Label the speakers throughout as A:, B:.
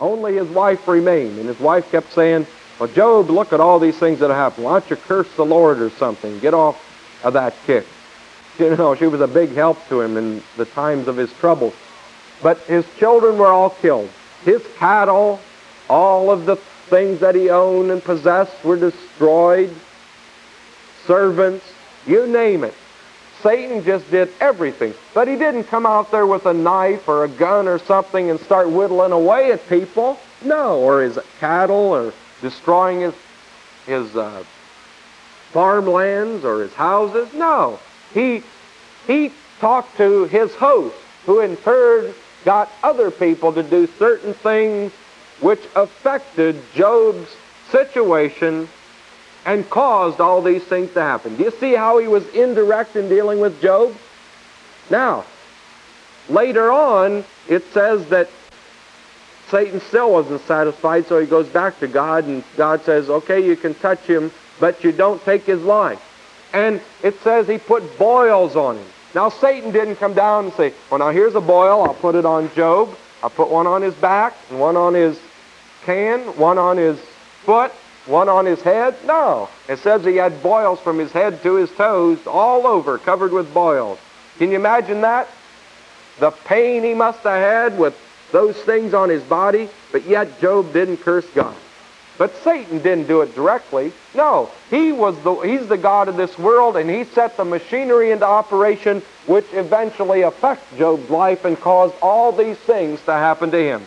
A: Only his wife remained. And his wife kept saying, well, Job, look at all these things that have happened. Why don't you curse the Lord or something? Get off of that kick. You know, she was a big help to him in the times of his trouble. But his children were all killed. His cattle, all of the things that he owned and possessed were destroyed. Servants, you name it. Satan just did everything. But he didn't come out there with a knife or a gun or something and start whittling away at people. No, or his cattle or destroying his, his uh, farmlands or his houses. No. He, he talked to his host, who in turn got other people to do certain things which affected Job's situation and caused all these things to happen. Do you see how he was indirect in dealing with Job? Now, later on, it says that Satan still wasn't satisfied, so he goes back to God, and God says, okay, you can touch him, but you don't take his life. And it says he put boils on him. Now, Satan didn't come down and say, well, now here's a boil, I'll put it on Job. I'll put one on his back, and one on his can, one on his foot, one on his head. No. It says he had boils from his head to his toes, all over, covered with boils. Can you imagine that? The pain he must have had with those things on his body, but yet Job didn't curse God. But Satan didn't do it directly. No, he was the, he's the God of this world, and he set the machinery into operation which eventually affects Job's life and caused all these things to happen to him.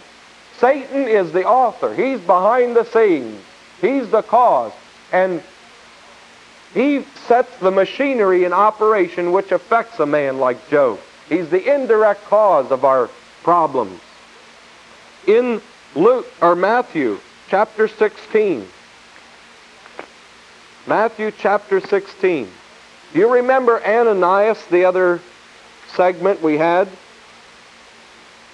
A: Satan is the author. He's behind the scenes. He's the cause. And he sets the machinery in operation which affects a man like Job. He's the indirect cause of our problems in Luke or Matthew chapter 16. Matthew chapter 16. Do you remember Ananias, the other segment we had?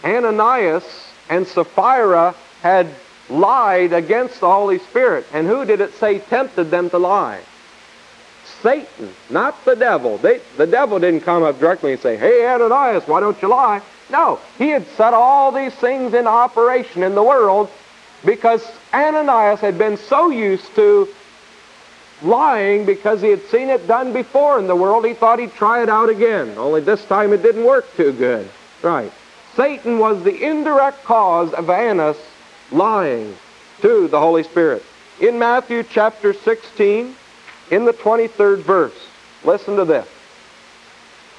A: Ananias and Sapphira had lied against the Holy Spirit. And who did it say tempted them to lie? Satan, not the devil. They, the devil didn't come up directly and say, Hey, Ananias, why don't you lie? No, he had set all these things in operation in the world because Ananias had been so used to lying because he had seen it done before in the world, he thought he'd try it out again. Only this time it didn't work too good. Right. Satan was the indirect cause of Annas lying to the Holy Spirit. In Matthew chapter 16, in the 23rd verse, listen to this.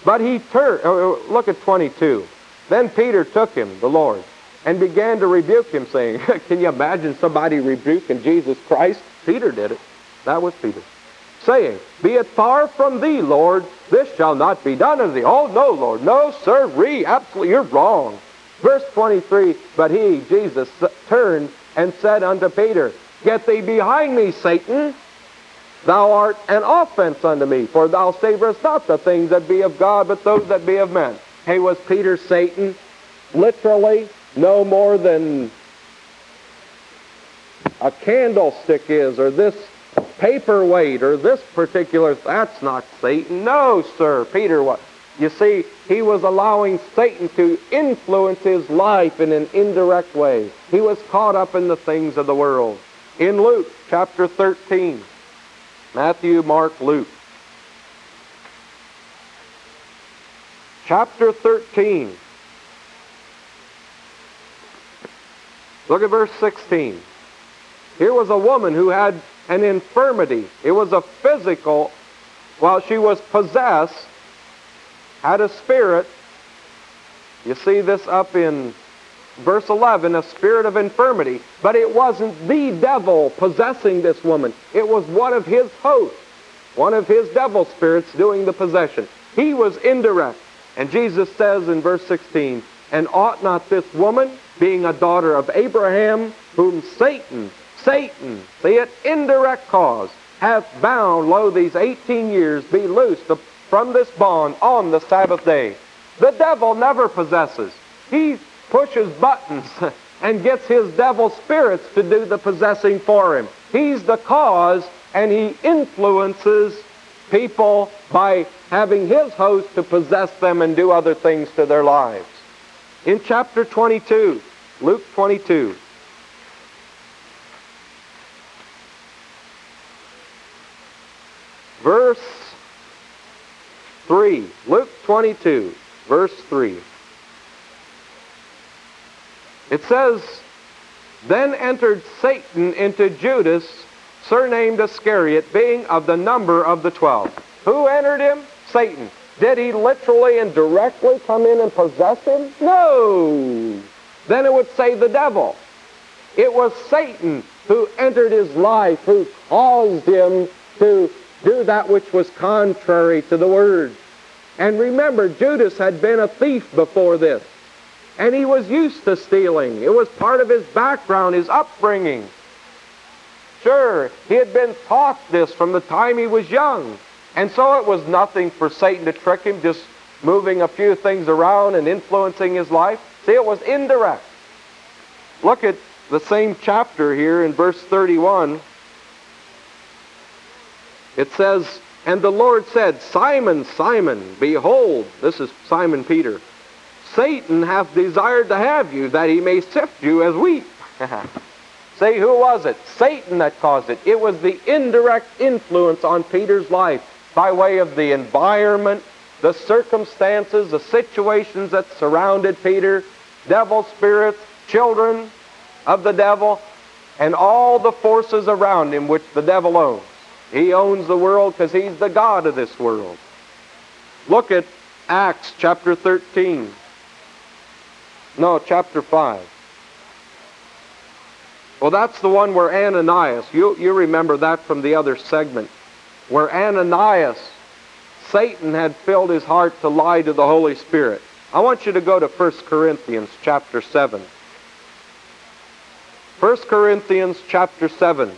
A: But he turned, oh, uh, oh, uh, look at 22. Then Peter took him, the Lord, and began to rebuke him, saying, Can you imagine somebody rebuking Jesus Christ? Peter did it. That was Peter. Saying, Be it far from thee, Lord, this shall not be done unto thee. Oh, no, Lord, no, sir, re, absolutely, you're wrong. Verse 23, But he, Jesus, turned and said unto Peter, Get thee behind me, Satan. Thou art an offense unto me, for thou savorest not the things that be of God, but those that be of men. Hey, was Peter Satan? Literally, no more than a candlestick is, or this paperweight, or this particular, that's not Satan. No, sir. Peter was. You see, he was allowing Satan to influence his life in an indirect way. He was caught up in the things of the world. In Luke chapter 13, Matthew, Mark, Luke. chapter 13. Look at verse 16. Here was a woman who had an infirmity. It was a physical, while she was possessed, had a spirit. You see this up in verse 11, a spirit of infirmity. But it wasn't the devil possessing this woman. It was one of his hosts, one of his devil spirits doing the possession. He was indirect. And Jesus says in verse 16, And ought not this woman, being a daughter of Abraham, whom Satan, Satan, see it, indirect cause, hath bound, lo, these 18 years, be loosed from this bond on the Sabbath day. The devil never possesses. He pushes buttons and gets his devil spirits to do the possessing for him. He's the cause and he influences people by having his host to possess them and do other things to their lives. In chapter 22, Luke 22, verse 3. Luke 22, verse 3. It says, Then entered Satan into Judas, surnamed Iscariot, being of the number of the twelve. Who entered him? Satan. Did he literally and directly come in and possess him? No. Then it would say the devil. It was Satan who entered his life, who caused him to do that which was contrary to the Word. And remember, Judas had been a thief before this. And he was used to stealing. It was part of his background, his upbringing. Sure, he had been taught this from the time he was young. And so it was nothing for Satan to trick him, just moving a few things around and influencing his life. See, it was indirect. Look at the same chapter here in verse 31. It says, And the Lord said, Simon, Simon, behold, this is Simon Peter, Satan hath desired to have you, that he may sift you as wheat. Say, who was it? Satan that caused it. It was the indirect influence on Peter's life by way of the environment, the circumstances, the situations that surrounded Peter, devil spirits, children of the devil, and all the forces around him which the devil owns. He owns the world because he's the God of this world. Look at Acts chapter 13. No, chapter 5. Well, that's the one where Ananias, you, you remember that from the other segment, where Ananias, Satan had filled his heart to lie to the Holy Spirit. I want you to go to 1 Corinthians chapter 7. 1 Corinthians chapter 7.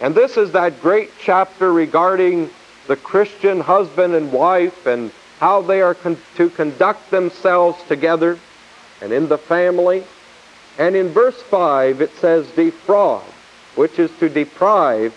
A: And this is that great chapter regarding the Christian husband and wife and how they are con- to conduct themselves together and in the family. And in verse 5 it says, defraud, which is to deprive.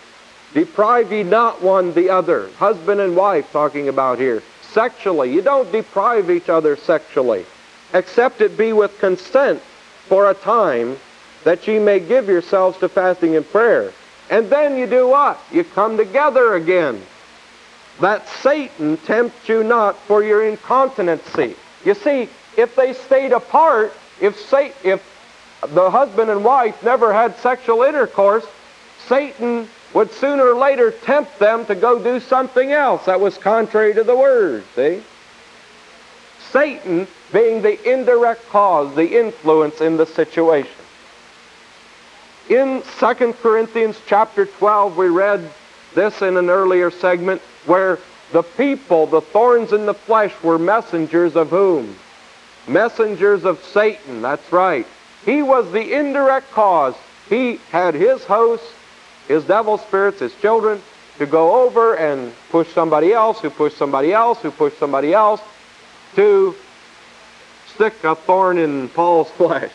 A: Deprive ye not one the other. Husband and wife talking about here. Sexually. You don't deprive each other sexually, except it be with consent for a time that ye may give yourselves to fasting and prayer. And then you do what? You come together again that Satan tempts you not for your incontinency. You see, if they stayed apart, if, Satan, if the husband and wife never had sexual intercourse, Satan would sooner or later tempt them to go do something else that was contrary to the Word, see? Satan being the indirect cause, the influence in the situation. In 2 Corinthians chapter 12, we read this in an earlier segment where the people, the thorns in the flesh, were messengers of whom? Messengers of Satan, that's right. He was the indirect cause. He had his hosts, his devil spirits, his children, to go over and push somebody else, who pushed somebody else, who pushed somebody else, to stick a thorn in Paul's flesh,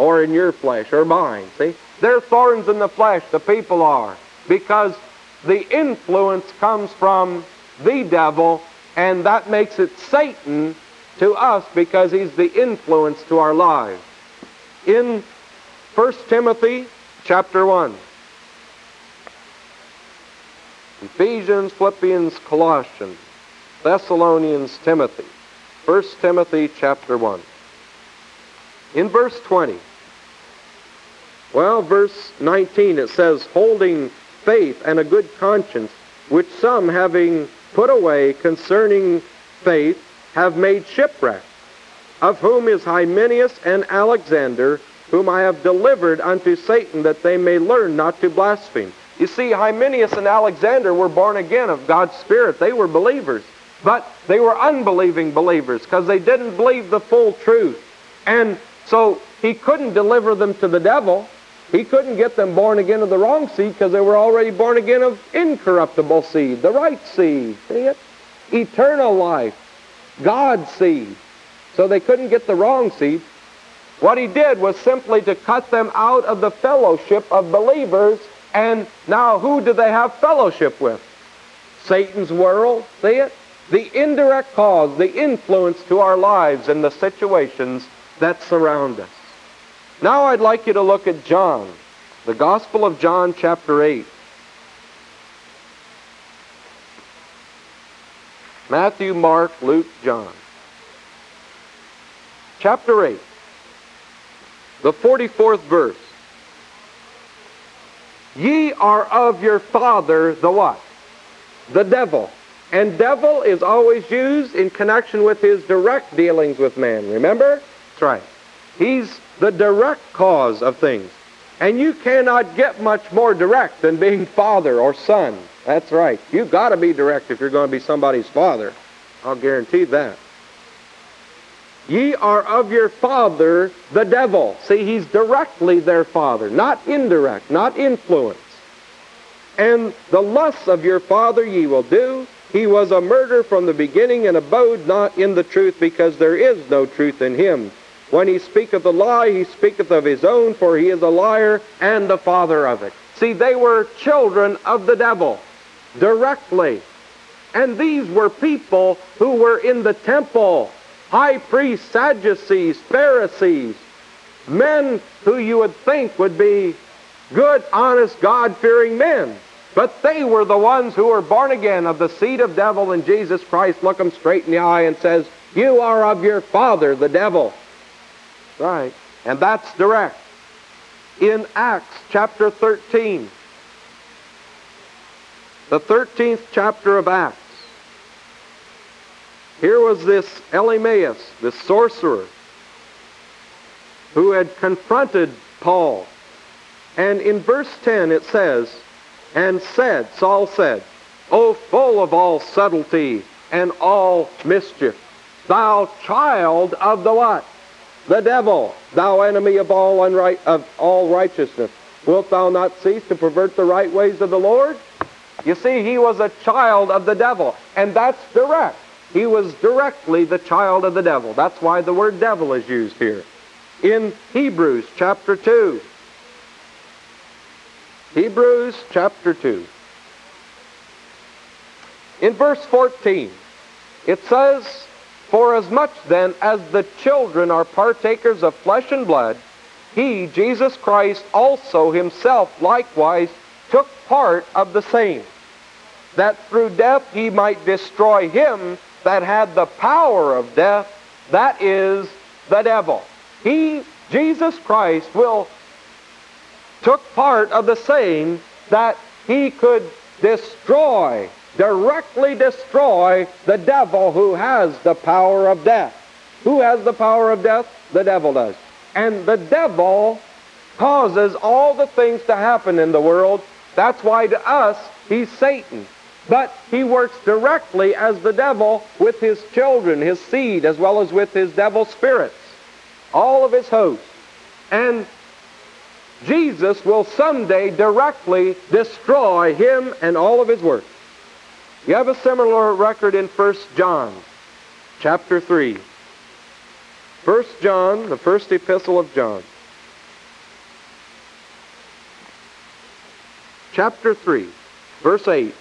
A: or in your flesh, or mine. See? They're thorns in the flesh, the people are, because the influence comes from the devil, and that makes it Satan to us because he's the influence to our lives. In 1 Timothy chapter 1, Ephesians, Philippians, Colossians, Thessalonians, Timothy, 1 Timothy chapter 1. In verse 20, well, verse 19, it says, holding faith and a good conscience, which some, having put away concerning faith, have made shipwreck, of whom is Hymenaeus and Alexander, whom I have delivered unto Satan, that they may learn not to blaspheme. You see, Hymenaeus and Alexander were born again of God's Spirit. They were believers. But they were unbelieving believers because they didn't believe the full truth. And so he couldn't deliver them to the devil. He couldn't get them born again of the wrong seed because they were already born again of incorruptible seed, the right seed. See it? Eternal life, God's seed. So they couldn't get the wrong seed. What he did was simply to cut them out of the fellowship of believers. And now who do they have fellowship with? Satan's world. See it? The indirect cause, the influence to our lives and the situations that surround us. Now I'd like you to look at John, the Gospel of John, chapter 8. Matthew, Mark, Luke, John. Chapter 8, the 44th verse. Ye are of your father, the what? The devil. And devil is always used in connection with his direct dealings with man. Remember? That's right. He's the direct cause of things. And you cannot get much more direct than being father or son. That's right. You've got to be direct if you're going to be somebody's father. I'll guarantee that. Ye are of your father, the devil. See, he's directly their father, not indirect, not influence. And the lusts of your father ye will do. He was a murderer from the beginning and abode not in the truth because there is no truth in him. When he speaketh a lie, he speaketh of his own, for he is a liar and the father of it. See, they were children of the devil directly. And these were people who were in the temple high priests, Sadducees, Pharisees, men who you would think would be good, honest, God fearing men. But they were the ones who were born again of the seed of devil, and Jesus Christ looked them straight in the eye and says, You are of your father, the devil. Right. And that's direct. In Acts chapter 13, the 13th chapter of Acts, here was this Elymas, this sorcerer, who had confronted Paul. And in verse 10 it says, And said, Saul said, O full of all subtlety and all mischief, thou child of the what? The devil, thou enemy of all, unright, of all righteousness. Wilt thou not cease to pervert the right ways of the Lord? You see, he was a child of the devil, and that's direct. He was directly the child of the devil. That's why the word devil is used here. In Hebrews chapter 2. Hebrews chapter 2. In verse 14, it says, For as much then as the children are partakers of flesh and blood, he, Jesus Christ, also himself likewise took part of the same, that through death he might destroy him that had the power of death, that is the devil. He, Jesus Christ, will took part of the same that he could destroy, directly destroy the devil who has the power of death. Who has the power of death? The devil does. And the devil causes all the things to happen in the world. That's why to us, he's Satan. But he works directly as the devil with his children, his seed, as well as with his devil spirits, all of his hosts. And Jesus will someday directly destroy him and all of his works. You have a similar record in 1 John chapter 3. 1 John, the first epistle of John. Chapter 3, verse 8.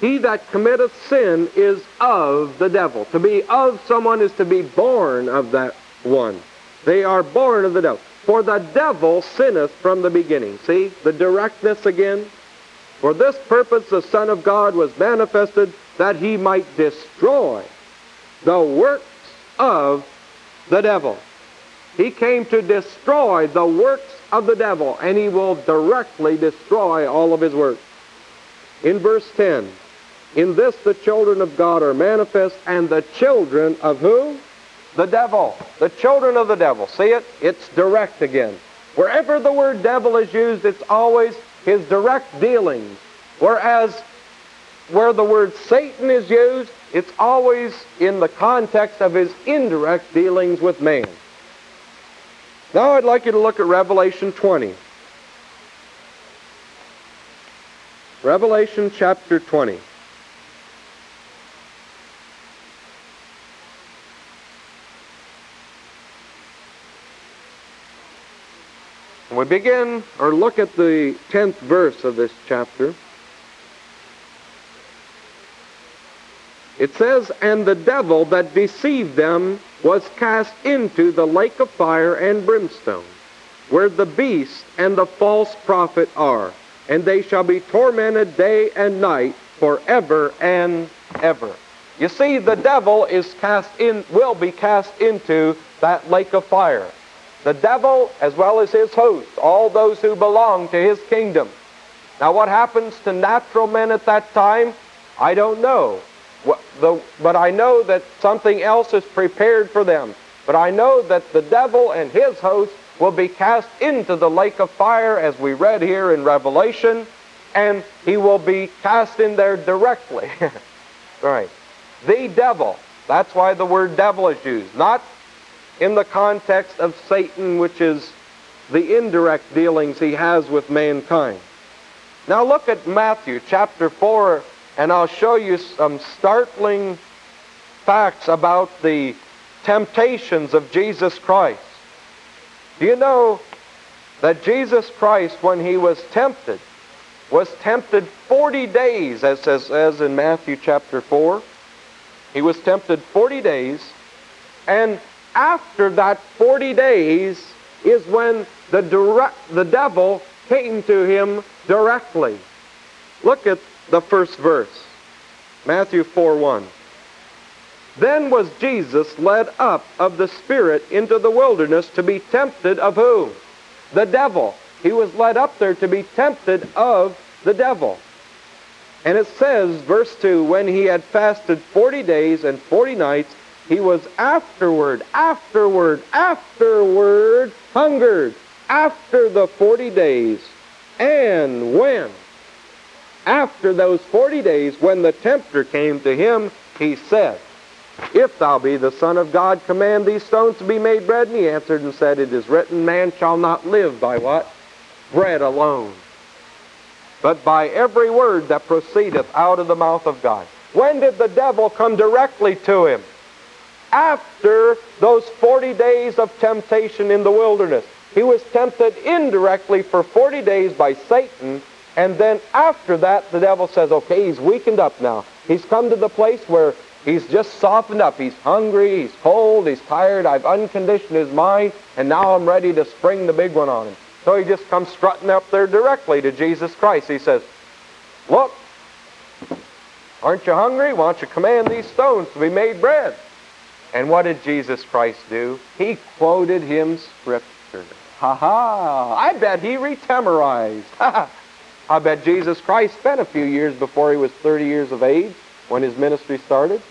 A: He that committeth sin is of the devil. To be of someone is to be born of that one. They are born of the devil. For the devil sinneth from the beginning. See the directness again? For this purpose the Son of God was manifested that he might destroy the works of the devil. He came to destroy the works of the devil, and he will directly destroy all of his works. In verse 10, in this the children of God are manifest, and the children of who? The devil. The children of the devil. See it? It's direct again. Wherever the word devil is used, it's always his direct dealings. Whereas where the word Satan is used, it's always in the context of his indirect dealings with man. Now I'd like you to look at Revelation 20. Revelation chapter 20. We begin or look at the 10th verse of this chapter. It says, And the devil that deceived them was cast into the lake of fire and brimstone, where the beast and the false prophet are, and they shall be tormented day and night forever and ever. You see, the devil is cast in, will be cast into that lake of fire. The devil, as well as his host, all those who belong to his kingdom. Now, what happens to natural men at that time? I don't know. But I know that something else is prepared for them. But I know that the devil and his host will be cast into the lake of fire, as we read here in Revelation, and he will be cast in there directly. right. The devil. That's why the word devil is used. Not in the context of Satan, which is the indirect dealings he has with mankind. Now look at Matthew chapter 4, and I'll show you some startling facts about the temptations of Jesus Christ. Do you know that Jesus Christ, when he was tempted, was tempted 40 days, as says as in Matthew chapter 4. He was tempted 40 days, and after that 40 days is when the, direct, the devil came to him directly. Look at the first verse. Matthew 4 1. Then was Jesus led up of the Spirit into the wilderness to be tempted of who? The devil. He was led up there to be tempted of the devil. And it says, verse 2, when he had fasted 40 days and 40 nights, he was afterward, afterward, afterward hungered after the 40 days. And when? After those 40 days, when the tempter came to him, he said, If thou be the Son of God, command these stones to be made bread. And he answered and said, It is written, Man shall not live by what? Bread alone, but by every word that proceedeth out of the mouth of God. When did the devil come directly to him? After those 40 days of temptation in the wilderness. He was tempted indirectly for 40 days by Satan, and then after that, the devil says, okay, he's weakened up now. He's come to the place where he's just softened up. He's hungry, he's cold, he's tired. I've unconditioned his mind, and now I'm ready to spring the big one on him. So he just comes strutting up there directly to Jesus Christ. He says, Look, aren't you hungry? Why don't you command these stones to be made bread? And what did Jesus Christ do? He quoted him scripture. Ha ha! I bet he retemorized. Ha ha. I bet Jesus Christ spent a few years before he was 30 years of age when his ministry started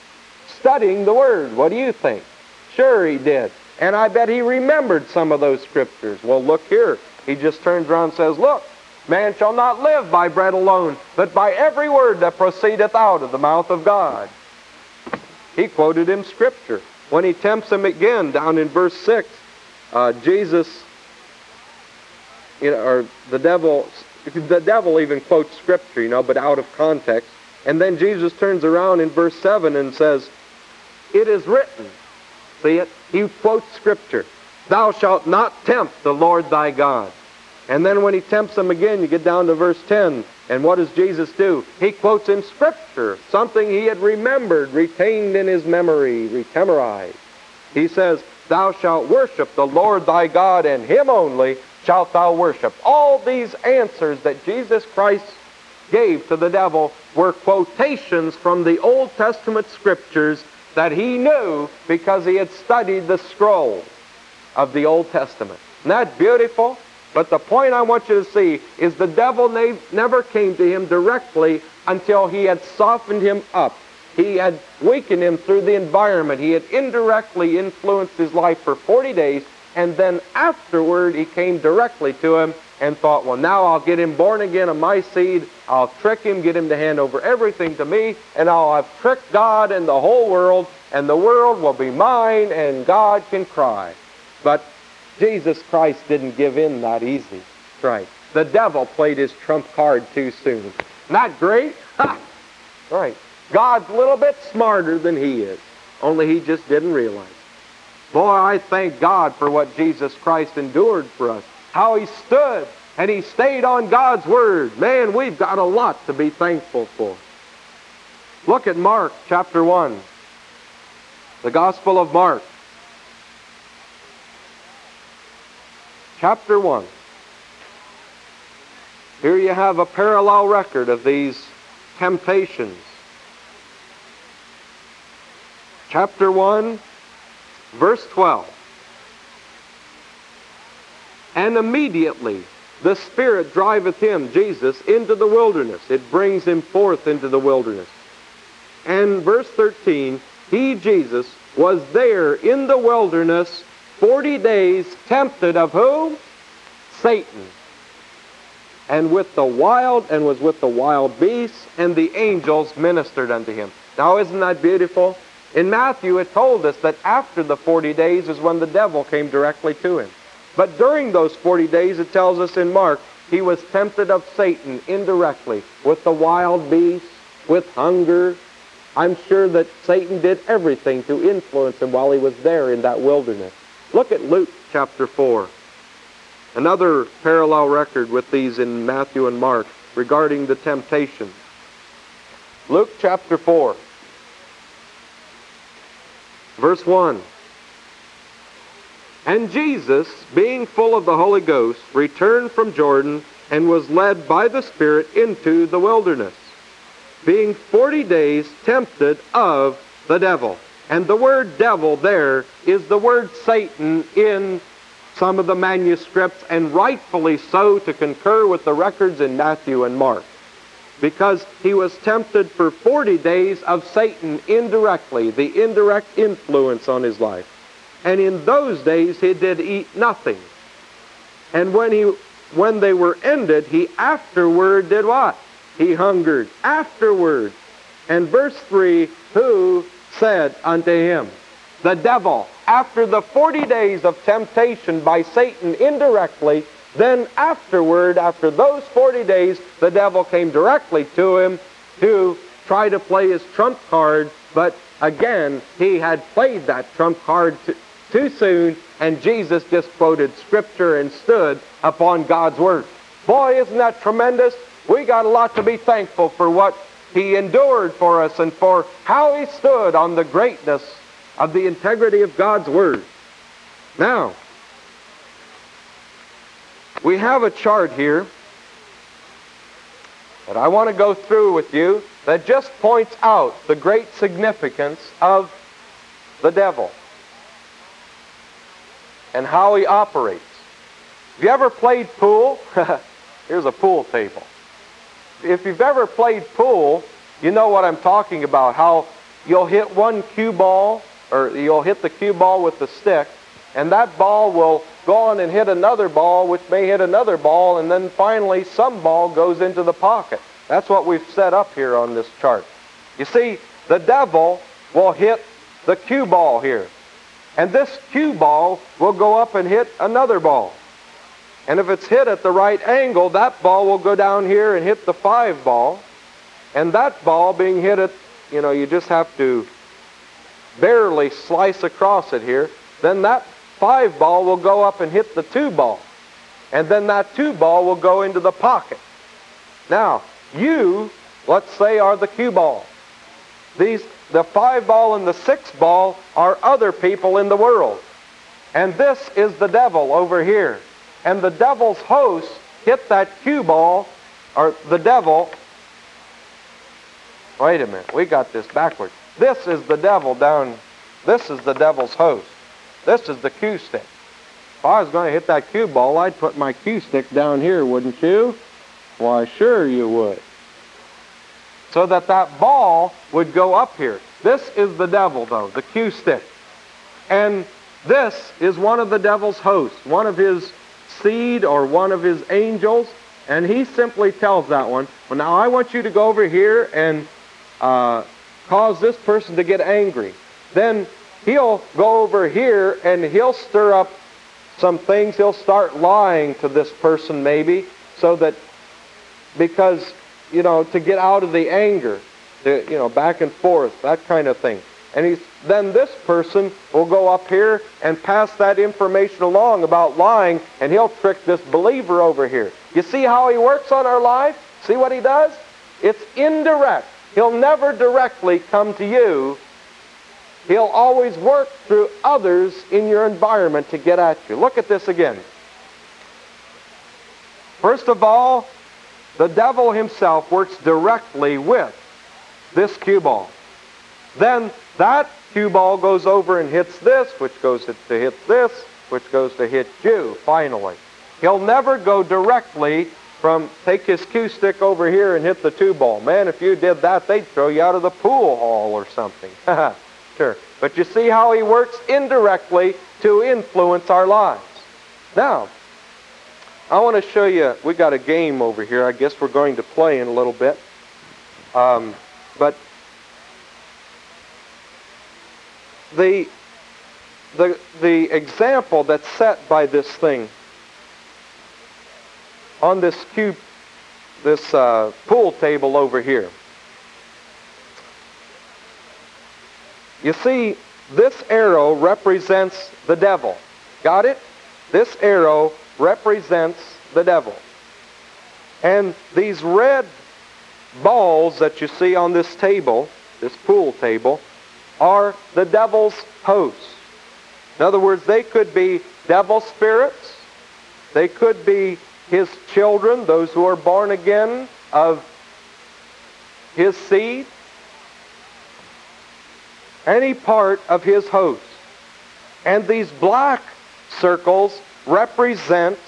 A: studying the Word. What do you think? Sure he did. And I bet he remembered some of those scriptures. Well, look here. He just turns around and says, Look, man shall not live by bread alone, but by every word that proceedeth out of the mouth of God. He quoted him scripture. When he tempts him again down in verse 6, uh, Jesus, you know, or the devil, the devil even quotes scripture, you know, but out of context. And then Jesus turns around in verse 7 and says, It is written. See it? He quotes scripture. Thou shalt not tempt the Lord thy God. And then when he tempts them again, you get down to verse 10. And what does Jesus do? He quotes in Scripture something he had remembered, retained in his memory, retemorized. He says, Thou shalt worship the Lord thy God, and him only shalt thou worship. All these answers that Jesus Christ gave to the devil were quotations from the Old Testament Scriptures that he knew because he had studied the scroll of the Old Testament. Isn't that beautiful? But the point I want you to see is the devil never came to him directly until he had softened him up. He had weakened him through the environment. He had indirectly influenced his life for 40 days, and then afterward he came directly to him and thought, well, now I'll get him born again of my seed. I'll trick him, get him to hand over everything to me, and I'll have tricked God and the whole world, and the world will be mine, and God can cry. But Jesus Christ didn't give in that easy. right. The devil played his trump card too soon. Not great? Ha! Right. God's a little bit smarter than he is. Only he just didn't realize. Boy, I thank God for what Jesus Christ endured for us. How he stood and he stayed on God's word. Man, we've got a lot to be thankful for. Look at Mark chapter 1. The Gospel of Mark. Chapter 1. Here you have a parallel record of these temptations. Chapter 1, verse 12. And immediately the Spirit driveth him, Jesus, into the wilderness. It brings him forth into the wilderness. And verse 13, he, Jesus, was there in the wilderness 40 days tempted of whom? Satan. And with the wild, and was with the wild beasts, and the angels ministered unto him. Now isn't that beautiful? In Matthew it told us that after the 40 days is when the devil came directly to him. But during those 40 days, it tells us in Mark, he was tempted of Satan indirectly with the wild beasts, with hunger. I'm sure that Satan did everything to influence him while he was there in that wilderness. Look at Luke chapter 4. Another parallel record with these in Matthew and Mark regarding the temptation. Luke chapter 4, verse 1. And Jesus, being full of the Holy Ghost, returned from Jordan and was led by the Spirit into the wilderness, being forty days tempted of the devil. And the word devil there is the word Satan in some of the manuscripts, and rightfully so to concur with the records in Matthew and Mark. Because he was tempted for 40 days of Satan indirectly, the indirect influence on his life. And in those days he did eat nothing. And when he when they were ended, he afterward did what? He hungered afterward. And verse 3, who said unto him, the devil, after the 40 days of temptation by Satan indirectly, then afterward, after those 40 days, the devil came directly to him to try to play his trump card, but again, he had played that trump card to, too soon, and Jesus just quoted Scripture and stood upon God's Word. Boy, isn't that tremendous? We got a lot to be thankful for what He endured for us and for how He stood on the greatness of the integrity of God's Word. Now, we have a chart here that I want to go through with you that just points out the great significance of the devil and how he operates. Have you ever played pool? Here's a pool table. If you've ever played pool, you know what I'm talking about. How you'll hit one cue ball, or you'll hit the cue ball with the stick, and that ball will go on and hit another ball, which may hit another ball, and then finally some ball goes into the pocket. That's what we've set up here on this chart. You see, the devil will hit the cue ball here. And this cue ball will go up and hit another ball. And if it's hit at the right angle, that ball will go down here and hit the five ball. And that ball being hit at, you know, you just have to barely slice across it here. Then that five ball will go up and hit the two ball. And then that two ball will go into the pocket. Now, you, let's say, are the cue ball. These the five ball and the six ball are other people in the world. And this is the devil over here. And the devil's host hit that cue ball, or the devil. Wait a minute, we got this backwards. This is the devil down, this is the devil's host. This is the cue stick. If I was going to hit that cue ball, I'd put my cue stick down here, wouldn't you? Why, sure you would so that that ball would go up here. This is the devil, though, the cue stick. And this is one of the devil's hosts, one of his seed or one of his angels. And he simply tells that one, well, now I want you to go over here and uh, cause this person to get angry. Then he'll go over here and he'll stir up some things. He'll start lying to this person maybe so that because you know, to get out of the anger, you know, back and forth, that kind of thing. And then this person will go up here and pass that information along about lying, and he'll trick this believer over here. You see how he works on our life? See what he does? It's indirect. He'll never directly come to you. He'll always work through others in your environment to get at you. Look at this again. First of all, the devil himself works directly with this cue ball. Then that cue ball goes over and hits this, which goes to hit this, which goes to hit you, finally. He'll never go directly from take his cue stick over here and hit the two ball. Man, if you did that, they'd throw you out of the pool hall or something. sure. But you see how he works indirectly to influence our lives. Now, I want to show you, we got a game over here. I guess we're going to play in a little bit. Um, but the, the, the example that's set by this thing on this cube, this uh, pool table over here. You see, this arrow represents the devil. Got it? This arrow represents the devil. And these red balls that you see on this table, this pool table, are the devil's hosts. In other words, they could be devil spirits. They could be his children, those who are born again of his seed, any part of his host. And these black circles represent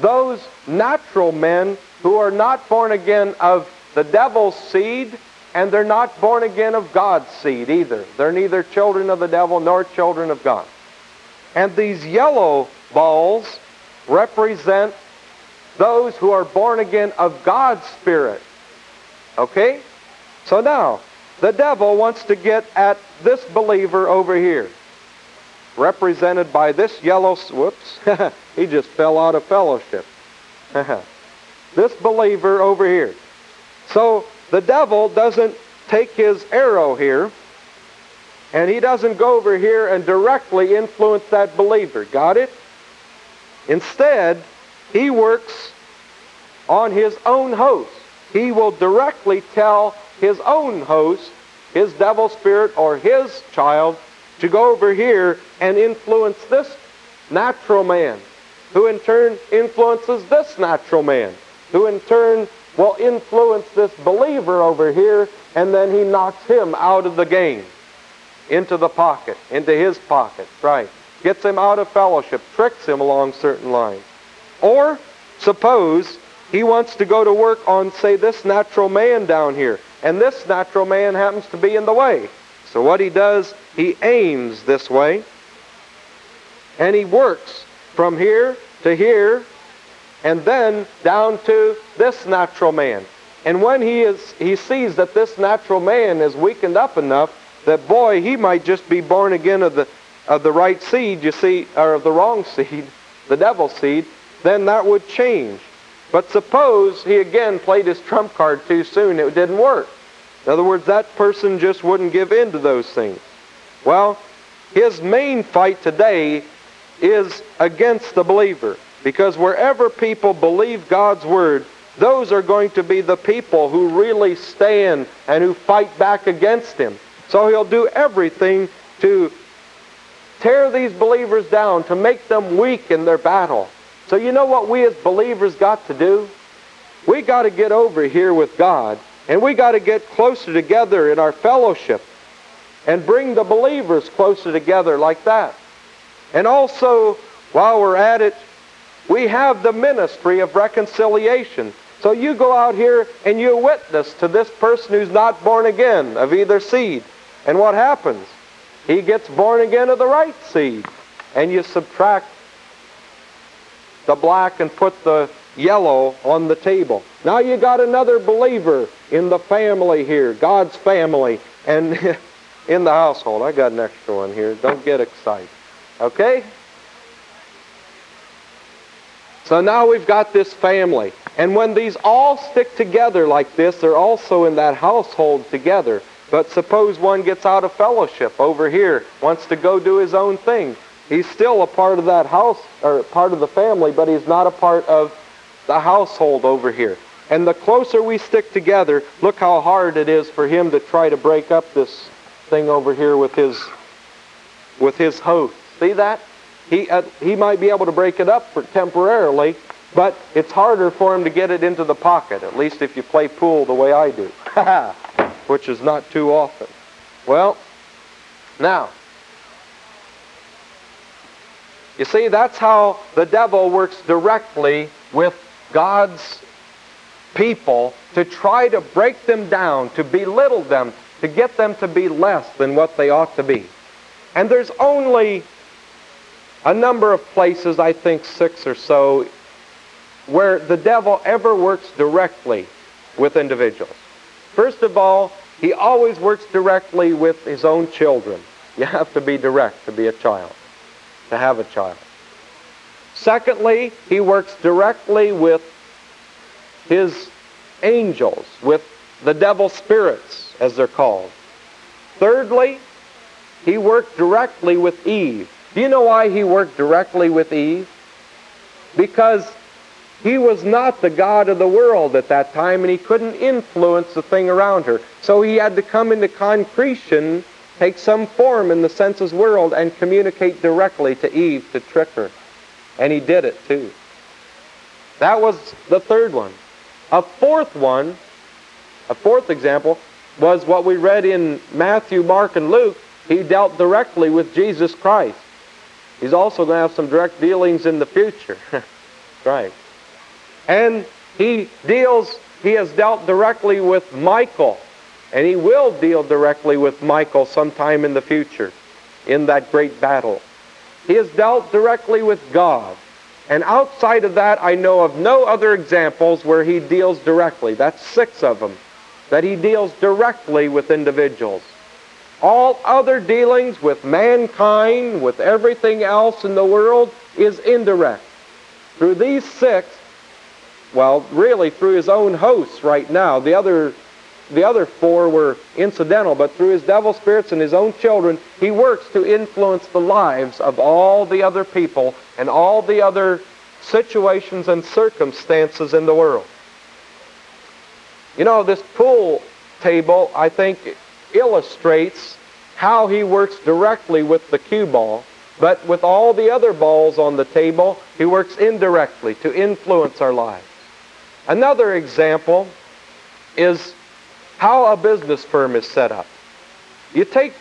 A: those natural men who are not born again of the devil's seed and they're not born again of God's seed either. They're neither children of the devil nor children of God. And these yellow balls represent those who are born again of God's Spirit. Okay? So now, the devil wants to get at this believer over here, represented by this yellow, whoops, he just fell out of fellowship. this believer over here. So the devil doesn't take his arrow here, and he doesn't go over here and directly influence that believer. Got it? Instead, he works on his own host. He will directly tell his own host, his devil spirit or his child, to go over here and influence this natural man, who in turn influences this natural man, who in turn will influence this believer over here, and then he knocks him out of the game, into the pocket, into his pocket, right? gets him out of fellowship, tricks him along certain lines. Or suppose he wants to go to work on, say, this natural man down here, and this natural man happens to be in the way. So what he does, he aims this way, and he works from here to here, and then down to this natural man. And when he is he sees that this natural man is weakened up enough that boy, he might just be born again of the of the right seed, you see, or of the wrong seed, the devil's seed, then that would change. But suppose he again played his trump card too soon, it didn't work. In other words, that person just wouldn't give in to those things. Well, his main fight today is against the believer. Because wherever people believe God's word, those are going to be the people who really stand and who fight back against him. So he'll do everything to tear these believers down, to make them weak in their battle. So you know what we as believers got to do? We got to get over here with God, and we got to get closer together in our fellowship and bring the believers closer together like that. And also, while we're at it, we have the ministry of reconciliation. So you go out here and you witness to this person who's not born again of either seed. And what happens? he gets born again of the right seed. And you subtract the black and put the yellow on the table. Now you got another believer in the family here, God's family, and in the household. I got an extra one here. Don't get excited. Okay? So now we've got this family. And when these all stick together like this, they're also in that household together. But suppose one gets out of fellowship over here, wants to go do his own thing. He's still a part of that house, or part of the family, but he's not a part of the household over here. And the closer we stick together, look how hard it is for him to try to break up this thing over here with his with his host. See that? He uh, he might be able to break it up for temporarily, But it's harder for him to get it into the pocket, at least if you play pool the way I do, which is not too often. Well, now, you see, that's how the devil works directly with God's people to try to break them down, to belittle them, to get them to be less than what they ought to be. And there's only a number of places, I think six or so, where the devil ever works directly with individuals. First of all, he always works directly with his own children. You have to be direct to be a child, to have a child. Secondly, he works directly with his angels, with the devil spirits, as they're called. Thirdly, he worked directly with Eve. Do you know why he worked directly with Eve? Because he was not the God of the world at that time and he couldn't influence the thing around her. So he had to come into concretion, take some form in the senses world, and communicate directly to Eve to trick her. And he did it too. That was the third one. A fourth one, a fourth example, was what we read in Matthew, Mark, and Luke. He dealt directly with Jesus Christ. He's also going to have some direct dealings in the future. right. And he deals, he has dealt directly with Michael. And he will deal directly with Michael sometime in the future in that great battle. He has dealt directly with God. And outside of that, I know of no other examples where he deals directly. That's six of them. That he deals directly with individuals. All other dealings with mankind, with everything else in the world, is indirect. Through these six, well, really through his own hosts right now, the other the other four were incidental, but through his devil spirits and his own children, he works to influence the lives of all the other people and all the other situations and circumstances in the world. You know, this pool table, I think, illustrates how he works directly with the cue ball, but with all the other balls on the table, he works indirectly to influence our lives. Another example is how a business firm is set up. You take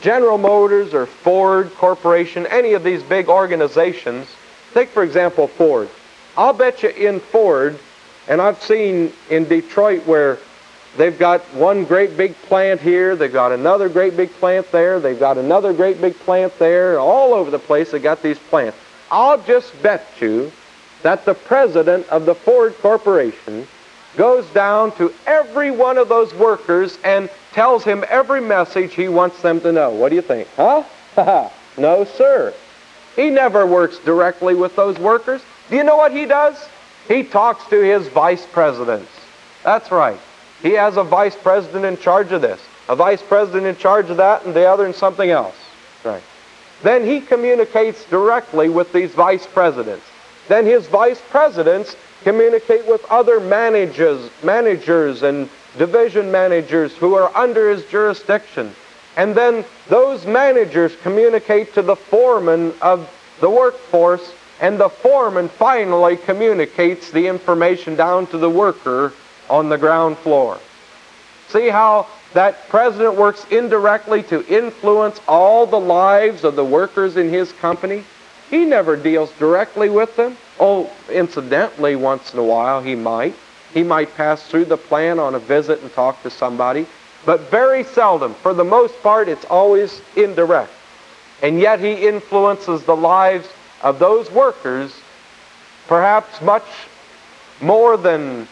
A: General Motors or Ford Corporation, any of these big organizations, take for example Ford. I'll bet you in Ford, and I've seen in Detroit where they've got one great big plant here, they've got another great big plant there, they've got another great big plant there, all over the place they've got these plants. I'll just bet you that the president of the Ford Corporation goes down to every one of those workers and tells him every message he wants them to know. What do you think? Huh? no, sir. He never works directly with those workers. Do you know what he does? He talks to his vice presidents. That's right. He has a vice president in charge of this, a vice president in charge of that, and the other in something else. Right. Then he communicates directly with these vice presidents. Then his vice presidents communicate with other managers, managers and division managers who are under his jurisdiction. And then those managers communicate to the foreman of the workforce, and the foreman finally communicates the information down to the worker on the ground floor. See how that president works indirectly to influence all the lives of the workers in his company? He never deals directly with them. Oh, incidentally, once in a while he might. He might pass through the plant on a visit and talk to somebody, but very seldom. For the most part, it's always indirect. And yet he influences the lives of those workers perhaps much more than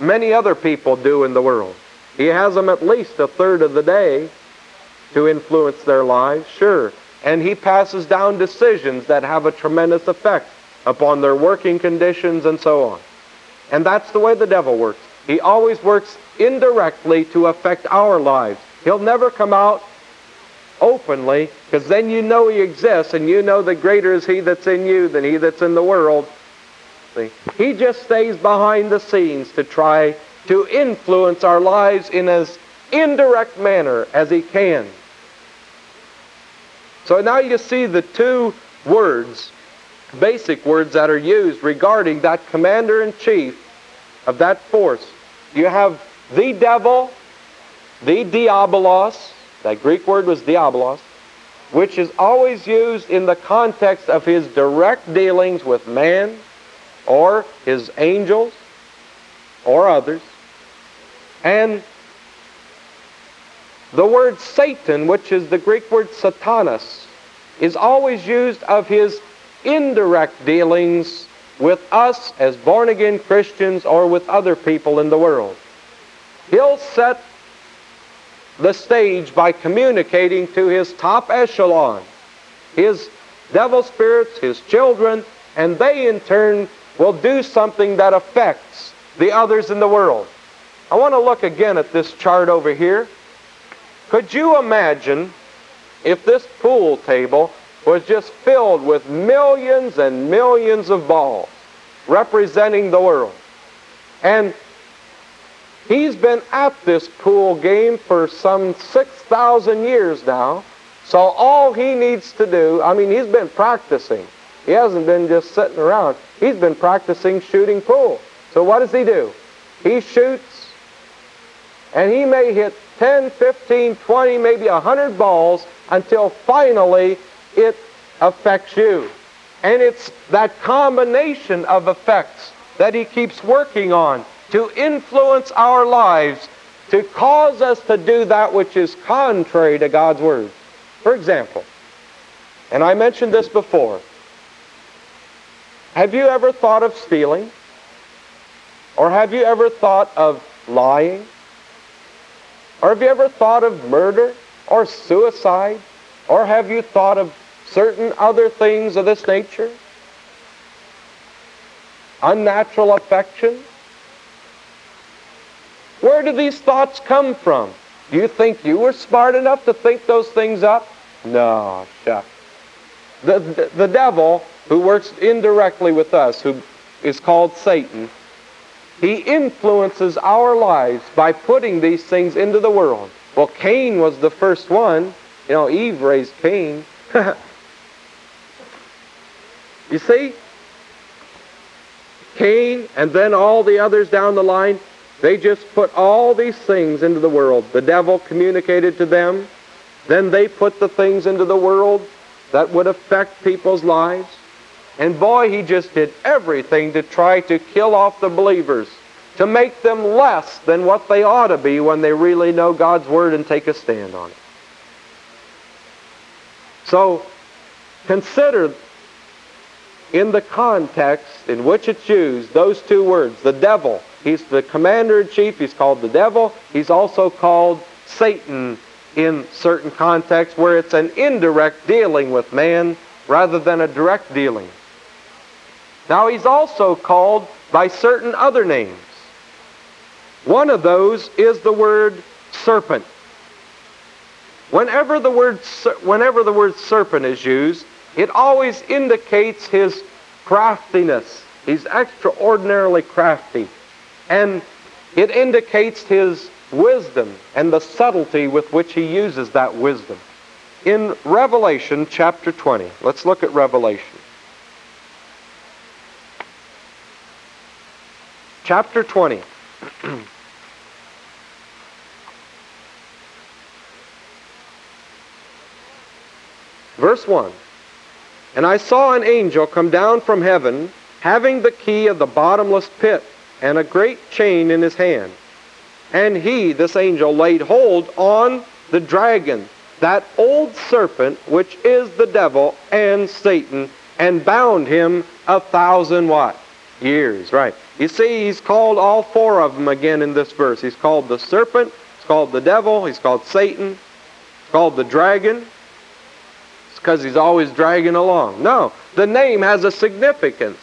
A: many other people do in the world. He has them at least a third of the day to influence their lives, sure. And he passes down decisions that have a tremendous effect upon their working conditions and so on. And that's the way the devil works. He always works indirectly to affect our lives. He'll never come out openly because then you know he exists and you know that greater is he that's in you than he that's in the world. See? He just stays behind the scenes to try to influence our lives in as indirect manner as he can. So now you see the two words basic words that are used regarding that commander in chief of that force. You have the devil, the diabolos, that Greek word was diabolos, which is always used in the context of his direct dealings with man or his angels or others. And the word Satan, which is the Greek word satanas, is always used of his indirect dealings with us as born again Christians or with other people in the world. He'll set the stage by communicating to his top echelon, his devil spirits, his children, and they in turn will do something that affects the others in the world. I want to look again at this chart over here. Could you imagine if this pool table was just filled with millions and millions of balls representing the world? And he's been at this pool game for some 6,000 years now. So all he needs to do, I mean, he's been practicing. He hasn't been just sitting around. He's been practicing shooting pool. So what does he do? He shoots and he may hit 10, 15, 20, maybe 100 balls until finally it affects you. And it's that combination of effects that he keeps working on to influence our lives, to cause us to do that which is contrary to God's Word. For example, and I mentioned this before, have you ever thought of stealing? Or have you ever thought of lying? Or have you ever thought of murder or suicide? Or have you thought of certain other things of this nature? Unnatural affection? Where do these thoughts come from? Do you think you were smart enough to think those things up? No, shucks. The, the, the devil, who works indirectly with us, who is called Satan, he influences our lives by putting these things into the world. Well, Cain was the first one. You know, Eve raised Cain. you see? Cain and then all the others down the line, they just put all these things into the world. The devil communicated to them. Then they put the things into the world that would affect people's lives. And boy, he just did everything to try to kill off the believers, to make them less than what they ought to be when they really know God's Word and take a stand on it. So, consider in the context in which it's used, those two words, the devil. He's the commander in chief. He's called the devil. He's also called Satan in certain contexts where it's an indirect dealing with man rather than a direct dealing. Now he's also called by certain other names. One of those is the word serpent. Whenever the word whenever the word serpent is used, it always indicates his craftiness. He's extraordinarily crafty. And it indicates his wisdom and the subtlety with which he uses that wisdom. In Revelation chapter 20, let's look at Revelation. Chapter 20. Verse 1 And I saw an angel come down from heaven, having the key of the bottomless pit, and a great chain in his hand. And he, this angel, laid hold on the dragon, that old serpent, which is the devil and Satan, and bound him a thousand what? Years, right. You see, he's called all four of them again in this verse. He's called the serpent, he's called the devil, he's called Satan, he's called the dragon. It's because he's always dragging along. No, the name has a significance.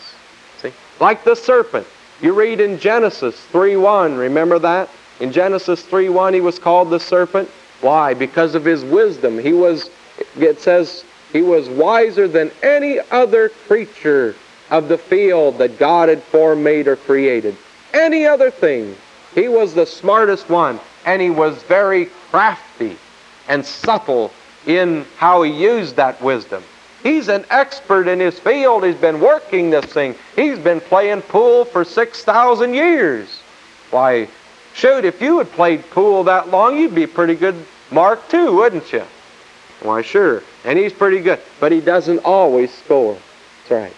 A: See, like the serpent. You read in Genesis 3.1, remember that? In Genesis 3.1 he was called the serpent. Why? Because of his wisdom. He was, it says, he was wiser than any other creature of the field that God had formed, made, or created. Any other thing, he was the smartest one, and he was very crafty and subtle in how he used that wisdom. He's an expert in his field. He's been working this thing. He's been playing pool for 6,000 years. Why, shoot, if you had played pool that long, you'd be pretty good mark too, wouldn't you? Why, sure. And he's pretty good. But he doesn't always score. That's right.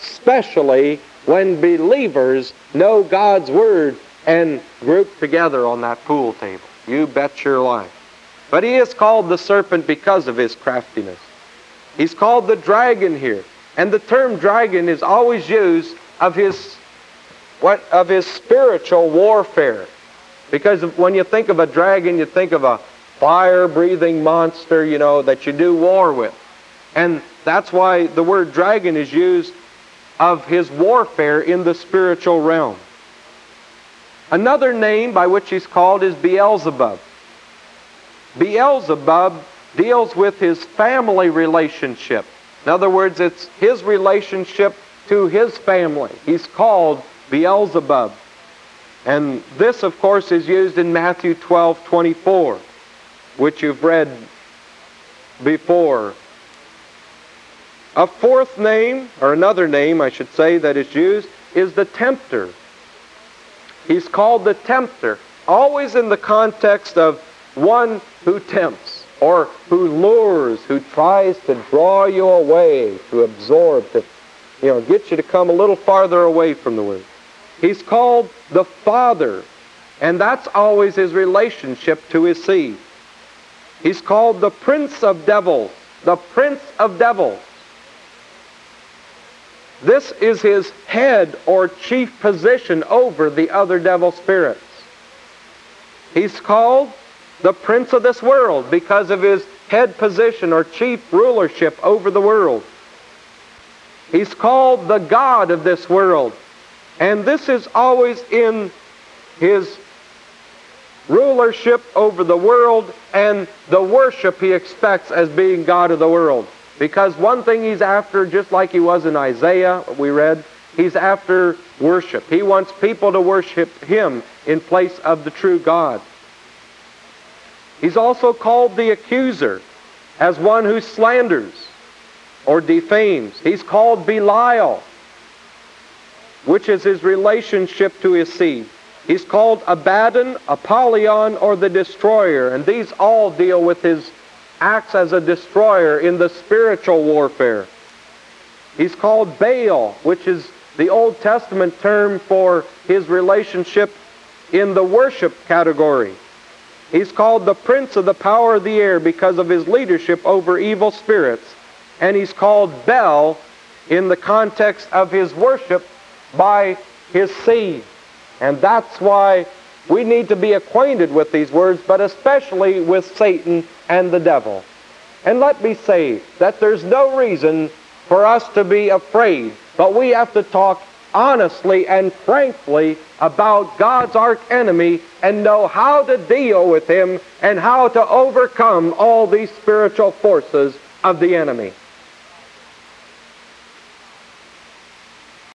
A: Especially when believers know God's Word and group together on that pool table. You bet your life. But he is called the serpent because of his craftiness. He's called the dragon here. And the term dragon is always used of his what of his spiritual warfare. Because when you think of a dragon, you think of a fire-breathing monster, you know, that you do war with. And that's why the word dragon is used of his warfare in the spiritual realm. Another name by which he's called is Beelzebub. Beelzebub deals with his family relationship. In other words, it's his relationship to his family. He's called Beelzebub. And this, of course, is used in Matthew 12 24, which you've read before. A fourth name, or another name, I should say, that is used is the tempter. He's called the tempter, always in the context of one who tempts or who lures, who tries to draw you away, to absorb, to you know, get you to come a little farther away from the Word. He's called the Father, and that's always his relationship to his seed. He's called the Prince of Devils, the Prince of Devils. This is his head or chief position over the other devil spirits. He's called the prince of this world because of his head position or chief rulership over the world. He's called the God of this world. And this is always in his rulership over the world and the worship he expects as being God of the world. Because one thing he's after, just like he was in Isaiah, we read, he's after worship. He wants people to worship him in place of the true God. He's also called the accuser as one who slanders or defames. He's called Belial, which is his relationship to his seed. He's called Abaddon, Apollyon, or the destroyer, and these all deal with his acts as a destroyer in the spiritual warfare. He's called Baal, which is the Old Testament term for his relationship in the worship category. He's called the prince of the power of the air because of his leadership over evil spirits. And he's called Bel in the context of his worship by his seed. And that's why we need to be acquainted with these words, but especially with Satan and the devil. And let me say that there's no reason for us to be afraid, but we have to talk honestly and frankly about God's arch enemy and know how to deal with him and how to overcome all these spiritual forces of the enemy.